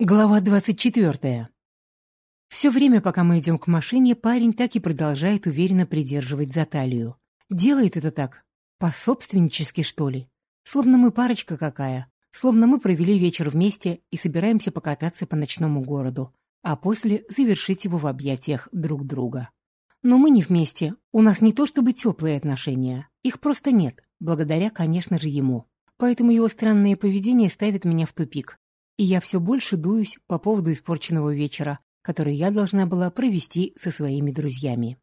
Глава 24. Все время, пока мы идем к машине, парень так и продолжает уверенно придерживать за талию. Делает это так, пособственнически, что ли. Словно мы парочка какая, словно мы провели вечер вместе и собираемся покататься по ночному городу, а после завершить его в объятиях друг друга. Но мы не вместе, у нас не то чтобы теплые отношения, их просто нет, благодаря, конечно же, ему. Поэтому его странное поведение ставит меня в тупик, и я все больше дуюсь по поводу испорченного вечера, который я должна была провести со своими друзьями.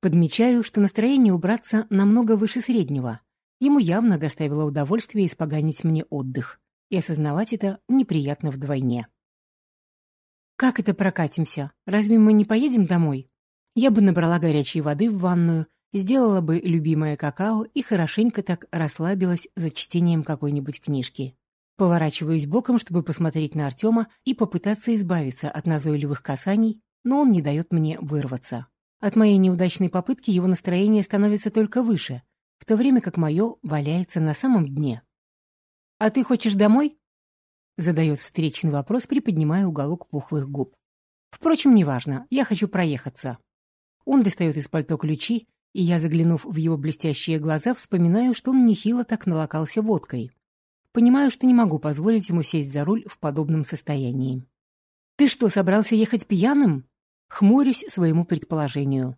Подмечаю, что настроение убраться намного выше среднего. Ему явно доставило удовольствие испоганить мне отдых, и осознавать это неприятно вдвойне. «Как это прокатимся? Разве мы не поедем домой?» Я бы набрала горячей воды в ванную, сделала бы любимое какао и хорошенько так расслабилась за чтением какой-нибудь книжки. Поворачиваюсь боком, чтобы посмотреть на Артема и попытаться избавиться от назойливых касаний, но он не дает мне вырваться. От моей неудачной попытки его настроение становится только выше, в то время как мое валяется на самом дне. «А ты хочешь домой?» Задает встречный вопрос, приподнимая уголок пухлых губ. Впрочем, неважно, я хочу проехаться. Он достает из пальто ключи, и я, заглянув в его блестящие глаза, вспоминаю, что он нехило так налокался водкой. Понимаю, что не могу позволить ему сесть за руль в подобном состоянии. «Ты что, собрался ехать пьяным?» Хмурюсь своему предположению.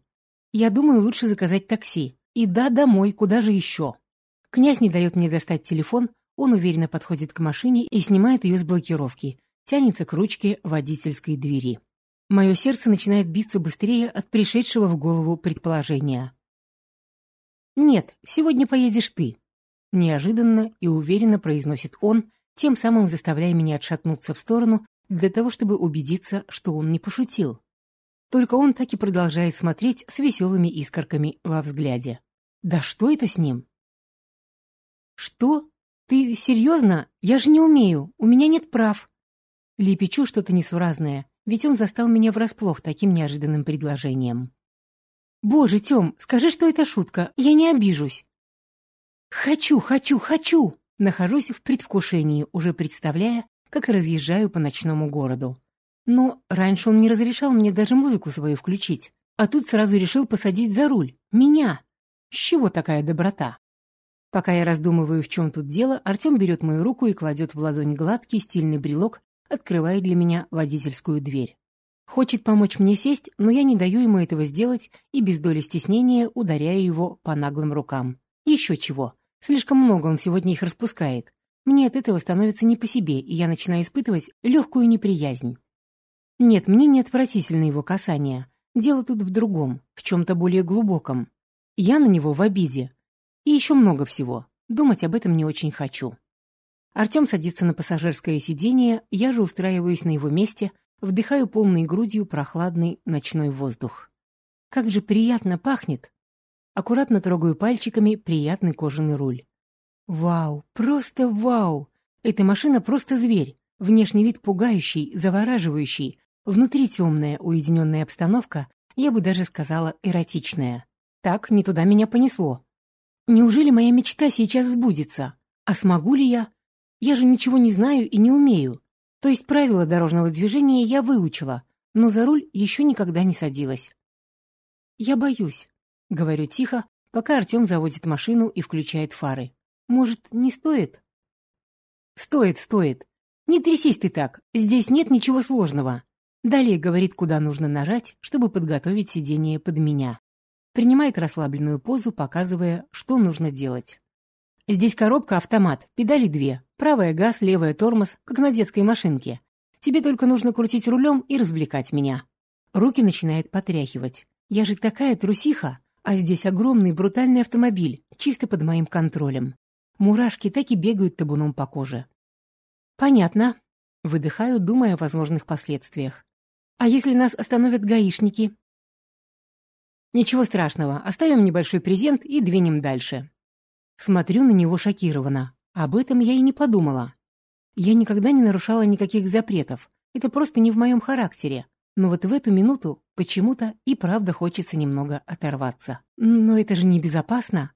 «Я думаю, лучше заказать такси. И да, домой, куда же еще?» Князь не дает мне достать телефон, он уверенно подходит к машине и снимает ее с блокировки, тянется к ручке водительской двери. Мое сердце начинает биться быстрее от пришедшего в голову предположения. «Нет, сегодня поедешь ты», Неожиданно и уверенно произносит он, тем самым заставляя меня отшатнуться в сторону для того, чтобы убедиться, что он не пошутил. Только он так и продолжает смотреть с веселыми искорками во взгляде. Да что это с ним? Что? Ты серьезно? Я же не умею, у меня нет прав. Лепечу что-то несуразное, ведь он застал меня врасплох таким неожиданным предложением. Боже, Тём, скажи, что это шутка, я не обижусь. «Хочу, хочу, хочу!» Нахожусь в предвкушении, уже представляя, как разъезжаю по ночному городу. Но раньше он не разрешал мне даже музыку свою включить, а тут сразу решил посадить за руль. Меня! С чего такая доброта? Пока я раздумываю, в чем тут дело, Артем берет мою руку и кладет в ладонь гладкий стильный брелок, открывая для меня водительскую дверь. Хочет помочь мне сесть, но я не даю ему этого сделать и без доли стеснения ударяю его по наглым рукам. Еще чего. Слишком много он сегодня их распускает. Мне от этого становится не по себе, и я начинаю испытывать легкую неприязнь. Нет, мне не отвратительно его касание. Дело тут в другом, в чем-то более глубоком. Я на него в обиде. И еще много всего. Думать об этом не очень хочу. Артем садится на пассажирское сиденье, я же устраиваюсь на его месте, вдыхаю полной грудью прохладный ночной воздух. Как же приятно пахнет! Аккуратно трогаю пальчиками приятный кожаный руль. Вау, просто вау! Эта машина просто зверь. Внешний вид пугающий, завораживающий. Внутри темная, уединенная обстановка, я бы даже сказала эротичная. Так, не туда меня понесло. Неужели моя мечта сейчас сбудется? А смогу ли я? Я же ничего не знаю и не умею. То есть правила дорожного движения я выучила, но за руль еще никогда не садилась. Я боюсь. Говорю тихо, пока Артем заводит машину и включает фары. Может, не стоит? Стоит, стоит. Не трясись ты так, здесь нет ничего сложного. Далее говорит, куда нужно нажать, чтобы подготовить сиденье под меня. Принимает расслабленную позу, показывая, что нужно делать. Здесь коробка-автомат, педали две. Правая газ, левая тормоз, как на детской машинке. Тебе только нужно крутить рулем и развлекать меня. Руки начинает потряхивать. Я же такая трусиха. А здесь огромный брутальный автомобиль, чисто под моим контролем. Мурашки так и бегают табуном по коже. Понятно. Выдыхаю, думая о возможных последствиях. А если нас остановят гаишники? Ничего страшного, оставим небольшой презент и двинем дальше. Смотрю на него шокированно. Об этом я и не подумала. Я никогда не нарушала никаких запретов. Это просто не в моем характере. Но вот в эту минуту почему-то и правда хочется немного оторваться. Но это же небезопасно.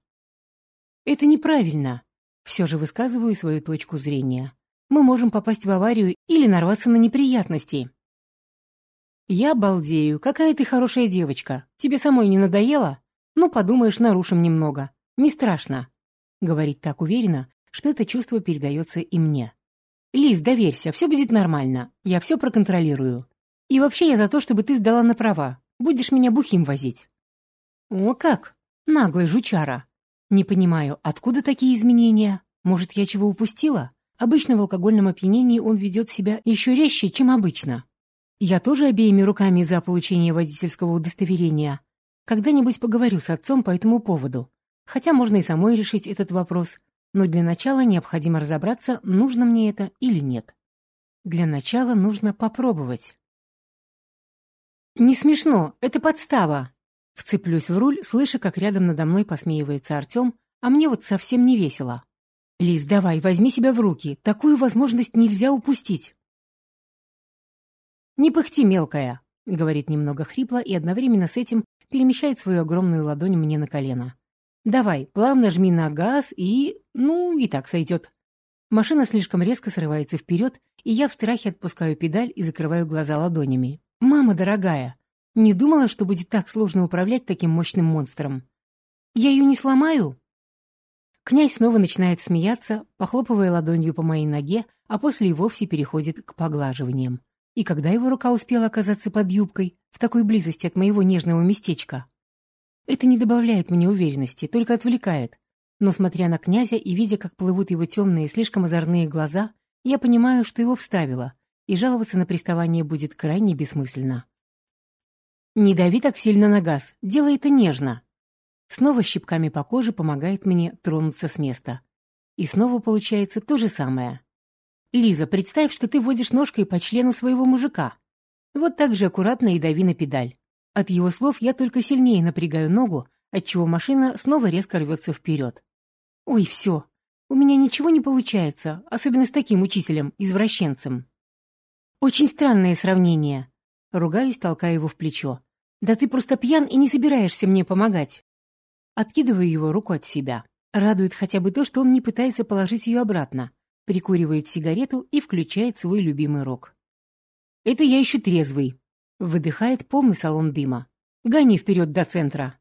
Это неправильно. Все же высказываю свою точку зрения. мы можем попасть в аварию или нарваться на неприятности. Я балдею. Какая ты хорошая девочка. Тебе самой не надоело? Ну, подумаешь, нарушим немного. Не страшно. Говорит так уверенно, что это чувство передается и мне. Лиз, доверься, все будет нормально. Я все проконтролирую. И вообще я за то, чтобы ты сдала на права. Будешь меня бухим возить. О, как? Наглый жучара. Не понимаю, откуда такие изменения? Может, я чего упустила? Обычно в алкогольном опьянении он ведет себя еще резче, чем обычно. Я тоже обеими руками за получение водительского удостоверения. Когда-нибудь поговорю с отцом по этому поводу. Хотя можно и самой решить этот вопрос. Но для начала необходимо разобраться, нужно мне это или нет. Для начала нужно попробовать. «Не смешно, это подстава!» Вцеплюсь в руль, слыша, как рядом надо мной посмеивается Артем, а мне вот совсем не весело. «Лиз, давай, возьми себя в руки. Такую возможность нельзя упустить». «Не пыхти, мелкая», — говорит немного хрипло и одновременно с этим перемещает свою огромную ладонь мне на колено. «Давай, плавно жми на газ и... ну, и так сойдет». Машина слишком резко срывается вперед, и я в страхе отпускаю педаль и закрываю глаза ладонями. «Мама дорогая, не думала, что будет так сложно управлять таким мощным монстром. Я ее не сломаю?» Князь снова начинает смеяться, похлопывая ладонью по моей ноге, а после и вовсе переходит к поглаживаниям. И когда его рука успела оказаться под юбкой, в такой близости от моего нежного местечка? Это не добавляет мне уверенности, только отвлекает. Но смотря на князя и видя, как плывут его темные, слишком озорные глаза, я понимаю, что его вставило, и жаловаться на приставание будет крайне бессмысленно. «Не дави так сильно на газ, делай это нежно», Снова щипками по коже помогает мне тронуться с места. И снова получается то же самое. «Лиза, представь, что ты водишь ножкой по члену своего мужика. Вот так же аккуратно и дави на педаль. От его слов я только сильнее напрягаю ногу, отчего машина снова резко рвется вперед. Ой, все. У меня ничего не получается, особенно с таким учителем, извращенцем. Очень странное сравнение. Ругаюсь, толкая его в плечо. Да ты просто пьян и не собираешься мне помогать. Откидываю его руку от себя. Радует хотя бы то, что он не пытается положить ее обратно. Прикуривает сигарету и включает свой любимый рок. «Это я еще трезвый», — выдыхает полный салон дыма. «Гони вперед до центра».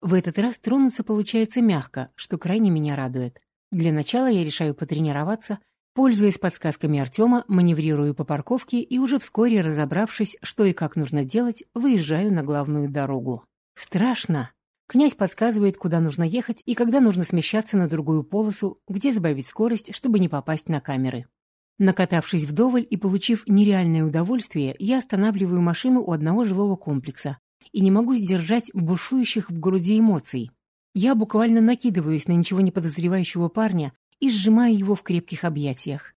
В этот раз тронуться получается мягко, что крайне меня радует. Для начала я решаю потренироваться, пользуясь подсказками Артема, маневрирую по парковке и уже вскоре, разобравшись, что и как нужно делать, выезжаю на главную дорогу. Страшно. Князь подсказывает, куда нужно ехать и когда нужно смещаться на другую полосу, где сбавить скорость, чтобы не попасть на камеры. Накатавшись вдоволь и получив нереальное удовольствие, я останавливаю машину у одного жилого комплекса и не могу сдержать бушующих в груди эмоций. Я буквально накидываюсь на ничего не подозревающего парня и сжимаю его в крепких объятиях.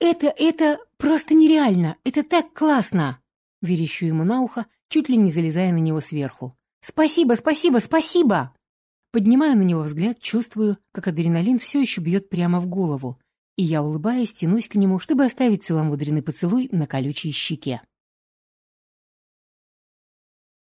«Это, это просто нереально! Это так классно!» Верещу ему на ухо, чуть ли не залезая на него сверху. «Спасибо, спасибо, спасибо!» Поднимаю на него взгляд, чувствую, как адреналин все еще бьет прямо в голову, и я, улыбаясь, тянусь к нему, чтобы оставить целомудренный поцелуй на колючей щеке.